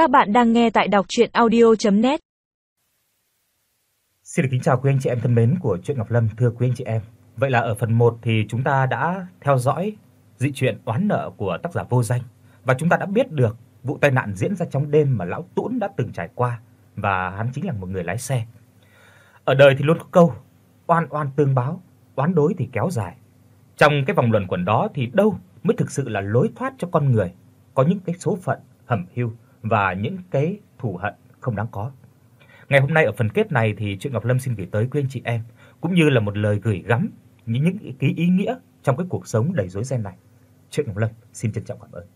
Các bạn đang nghe tại đọc audio net Xin được kính chào quý anh chị em thân mến của truyện Ngọc Lâm, thưa quý anh chị em. Vậy là ở phần 1 thì chúng ta đã theo dõi dị truyện oán nợ của tác giả Vô Danh và chúng ta đã biết được vụ tai nạn diễn ra trong đêm mà lão Tũn đã từng trải qua và hắn chính là một người lái xe. Ở đời thì luôn có câu oan oan tương báo, oán đối thì kéo dài. Trong cái vòng luẩn quẩn đó thì đâu mới thực sự là lối thoát cho con người, có những cái số phận hẩm hiu và những cái thù hận không đáng có. Ngày hôm nay ở phần kết này thì truyện Ngọc Lâm xin gửi tới quý anh chị em, cũng như là một lời gửi gắm những những cái ý nghĩa trong cái cuộc sống đầy rối ren này. Truyện Ngọc Lâm xin trân trọng cảm ơn.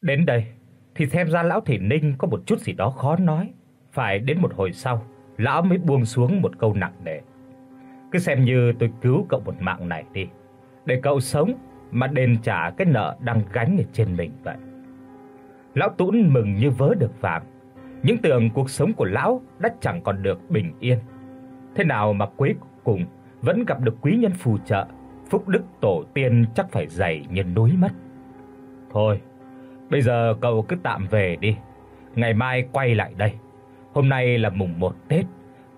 Đến đây thì xem ra lão Thị Ninh có một chút gì đó khó nói, phải đến một hồi sau, lão mới buông xuống một câu nặng nề. Cứ xem như tôi cứu cậu một mạng này đi, để cậu sống mà đền trả cái nợ đang gánh ở trên mình vậy. Lão Tún mừng như vớ được vàng, những tưởng cuộc sống của lão đã chẳng còn được bình yên. Thế nào mà cuối cùng vẫn gặp được quý nhân phù trợ, phúc đức tổ tiên chắc phải dày như núi mất. Thôi, Bây giờ cậu cứ tạm về đi. Ngày mai quay lại đây. Hôm nay là mùng 1 Tết,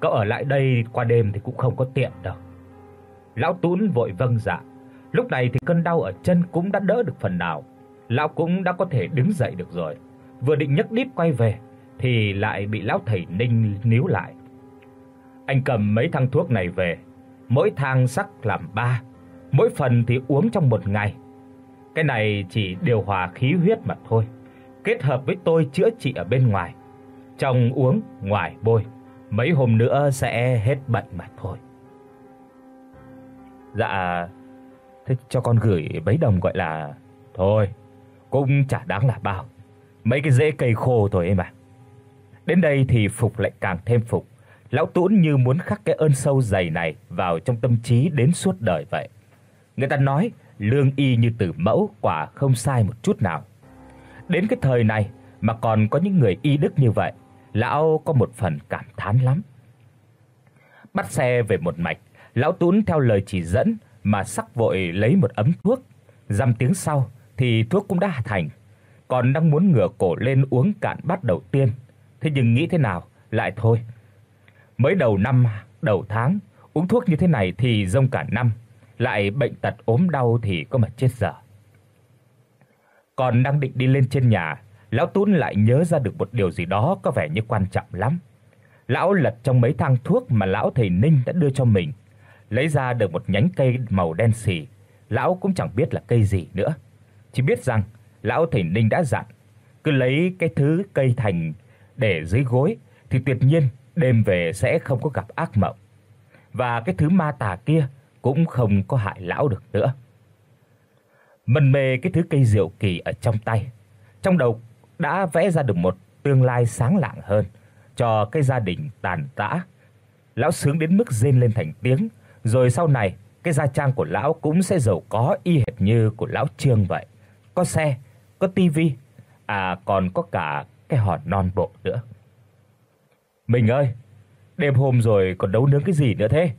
cậu ở lại đây qua đêm thì cũng không có tiện đâu." Lão Tún vội vâng dạ. Lúc này thì cơn đau ở chân cũng đã đỡ được phần nào. Lão cũng đã có thể đứng dậy được rồi. Vừa định nhấc đít quay về thì lại bị lão thầy Ninh níu lại. Anh cầm mấy thang thuốc này về, mỗi thang sắc làm 3, mỗi phần thì uống trong một ngày cái này chỉ điều hòa khí huyết mà thôi, kết hợp với tôi chữa trị ở bên ngoài. Trong uống, ngoài bôi, mấy hôm nữa sẽ hết bệnh mà thôi. Dạ, thế cho con gửi mấy đồng gọi là thôi, cũng chả đáng là bao. Mấy cái rễ cây khô thôi em à. Đến đây thì phục lại càng thêm phục. Lão Tún như muốn khắc cái ơn sâu dày này vào trong tâm trí đến suốt đời vậy. Người ta nói lương y như tử mẫu quả không sai một chút nào. Đến cái thời này mà còn có những người y đức như vậy, lão có một phần cảm thán lắm. Bắt xe về một mạch, lão Tún theo lời chỉ dẫn mà sắc vội lấy một ấm thuốc, dăm tiếng sau thì thuốc cũng đã thành. Còn đang muốn ngửa cổ lên uống cạn bát đầu tiên, thế nhưng nghĩ thế nào lại thôi. Mới đầu năm, đầu tháng uống thuốc như thế này thì rông cả năm, lại bệnh tật ốm đau thì có mà chết dở. Còn đang định đi lên trên nhà, lão Tún lại nhớ ra được một điều gì đó có vẻ như quan trọng lắm. Lão lật trong mấy thang thuốc mà lão thầy Ninh đã đưa cho mình, lấy ra được một nhánh cây màu đen xì, lão cũng chẳng biết là cây gì nữa, chỉ biết rằng lão thầy Ninh đã dặn cứ lấy cái thứ cây thành để dưới gối thì tuyệt nhiên đêm về sẽ không có gặp ác mộng. Và cái thứ ma tà kia cũng không có hại lão được nữa. Mân mê cái thứ cây diệu kỳ ở trong tay, trong đầu đã vẽ ra được một tương lai sáng lạng hơn cho cái gia đình tàn tã. Lão sướng đến mức rên lên thành tiếng, rồi sau này cái gia trang của lão cũng sẽ giàu có y hệt như của lão Trương vậy. Có xe, có tivi, à còn có cả cái hòn non bộ nữa. Mình ơi, đêm hôm rồi còn đấu nướng cái gì nữa thế?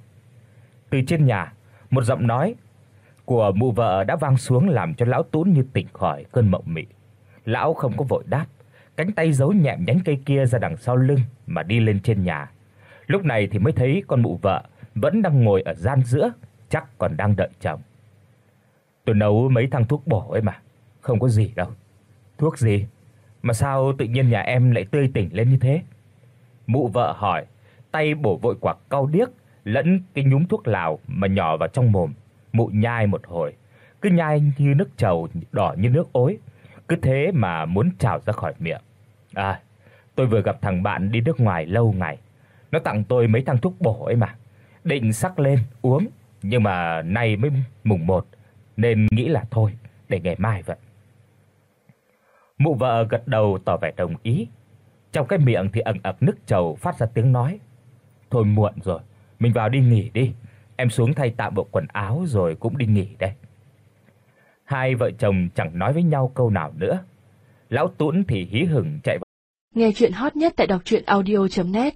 Từ trên nhà, một giọng nói của mụ vợ đã vang xuống làm cho lão Tún như tỉnh khỏi cơn mộng mị. Lão không có vội đáp, cánh tay giấu nhẹm nhánh cây kia ra đằng sau lưng mà đi lên trên nhà. Lúc này thì mới thấy con mụ vợ vẫn đang ngồi ở gian giữa, chắc còn đang đợi chồng. Tôi nấu mấy thang thuốc bổ ấy mà, không có gì đâu. Thuốc gì? Mà sao tự nhiên nhà em lại tươi tỉnh lên như thế? Mụ vợ hỏi, tay bổ vội quả cau điếc lẫn cái nhúm thuốc lào mà nhỏ vào trong mồm, mụ nhai một hồi, cứ nhai như nước trầu đỏ như nước ối, cứ thế mà muốn trào ra khỏi miệng. À, tôi vừa gặp thằng bạn đi nước ngoài lâu ngày, nó tặng tôi mấy thang thuốc bổ ấy mà. Định sắc lên uống, nhưng mà nay mới mùng 1 nên nghĩ là thôi, để ngày mai vậy. Mụ vợ gật đầu tỏ vẻ đồng ý. Trong cái miệng thì ẩn ẩn nước trầu phát ra tiếng nói. Thôi muộn rồi, mình vào đi nghỉ đi. Em xuống thay tạm bộ quần áo rồi cũng đi nghỉ đây. Hai vợ chồng chẳng nói với nhau câu nào nữa. Lão Tuấn thì hí hửng chạy vào. Nghe truyện hot nhất tại doctruyenaudio.net